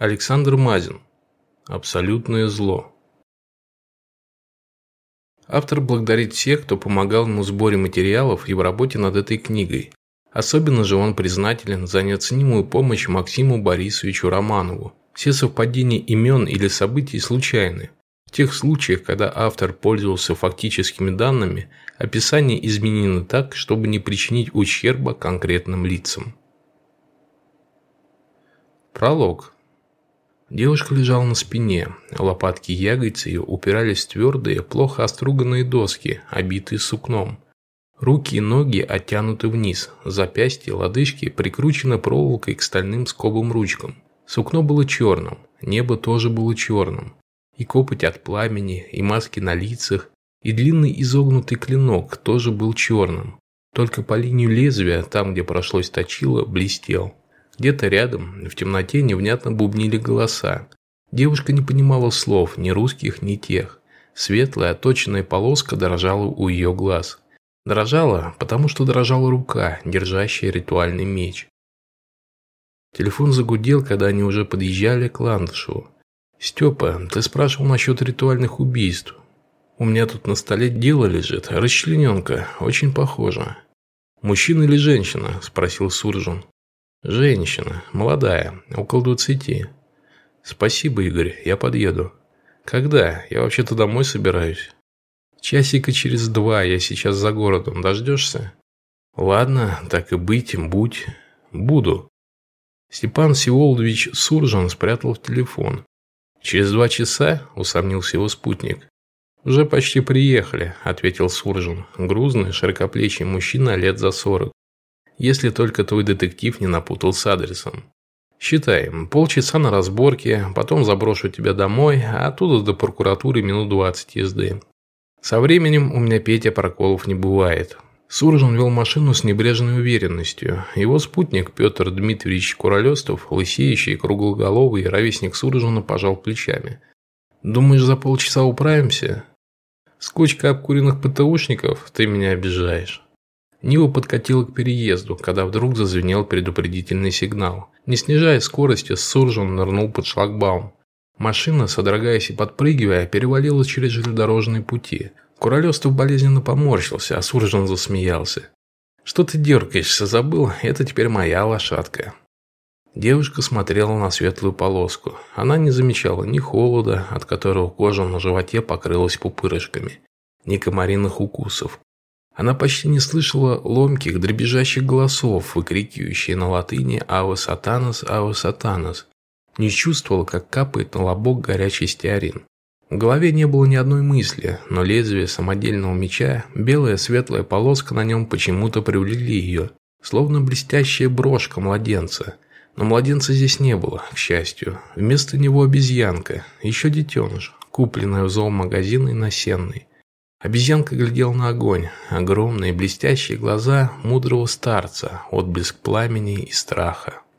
Александр Мазин. Абсолютное зло. Автор благодарит всех, кто помогал ему в сборе материалов и в работе над этой книгой. Особенно же он признателен за неоценимую помощь Максиму Борисовичу Романову. Все совпадения имен или событий случайны. В тех случаях, когда автор пользовался фактическими данными, описание изменено так, чтобы не причинить ущерба конкретным лицам. Пролог. Девушка лежала на спине, лопатки ягодиц ее упирались в твердые, плохо оструганные доски, обитые сукном. Руки и ноги оттянуты вниз, запястья, лодыжки прикручены проволокой к стальным скобам ручкам. Сукно было черным, небо тоже было черным. И копоть от пламени, и маски на лицах, и длинный изогнутый клинок тоже был черным. Только по линию лезвия, там, где прошлось точило, блестел. Где-то рядом, в темноте, невнятно бубнили голоса. Девушка не понимала слов, ни русских, ни тех. Светлая, точная полоска дрожала у ее глаз. Дрожала, потому что дрожала рука, держащая ритуальный меч. Телефон загудел, когда они уже подъезжали к Ландышеву. «Степа, ты спрашивал насчет ритуальных убийств. У меня тут на столе дело лежит, расчлененка, очень похоже». «Мужчина или женщина?» – спросил Суржин. Женщина, молодая, около двадцати. Спасибо, Игорь, я подъеду. Когда? Я вообще-то домой собираюсь. Часика через два, я сейчас за городом. Дождешься? Ладно, так и быть, будь. Буду. Степан Сиволдович Суржан спрятал в телефон. «Через два часа?» – усомнился его спутник. «Уже почти приехали», – ответил Суржин. Грузный, широкоплечий мужчина лет за сорок. Если только твой детектив не напутал с адресом. Считай, полчаса на разборке, потом заброшу тебя домой, а оттуда до прокуратуры минут 20 езды. Со временем у меня Петя проколов не бывает. Суржин вел машину с небрежной уверенностью. Его спутник Петр Дмитриевич Куролестов, лысеющий, круглоголовый, ровесник Суржина, пожал плечами. «Думаешь, за полчаса управимся?» «С кучкой обкуренных ПТУшников ты меня обижаешь». Нива подкатила к переезду, когда вдруг зазвенел предупредительный сигнал. Не снижая скорости, Суржин нырнул под шлагбаум. Машина, содрогаясь и подпрыгивая, перевалила через железнодорожные пути. Куролёстов болезненно поморщился, а Суржин засмеялся. «Что ты дергаешься, забыл? Это теперь моя лошадка». Девушка смотрела на светлую полоску. Она не замечала ни холода, от которого кожа на животе покрылась пупырышками, ни комариных укусов. Она почти не слышала ломких, дребезжащих голосов, выкрикивающие на латыни «Ава сатанас, ава сатанас». Не чувствовала, как капает на лобок горячий стеарин. В голове не было ни одной мысли, но лезвие самодельного меча, белая светлая полоска на нем почему-то привлекли ее, словно блестящая брошка младенца. Но младенца здесь не было, к счастью. Вместо него обезьянка, еще детеныш, купленная в зоомагазине на Сенной. Обезьянка глядела на огонь, огромные блестящие глаза мудрого старца, отблеск пламени и страха.